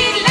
get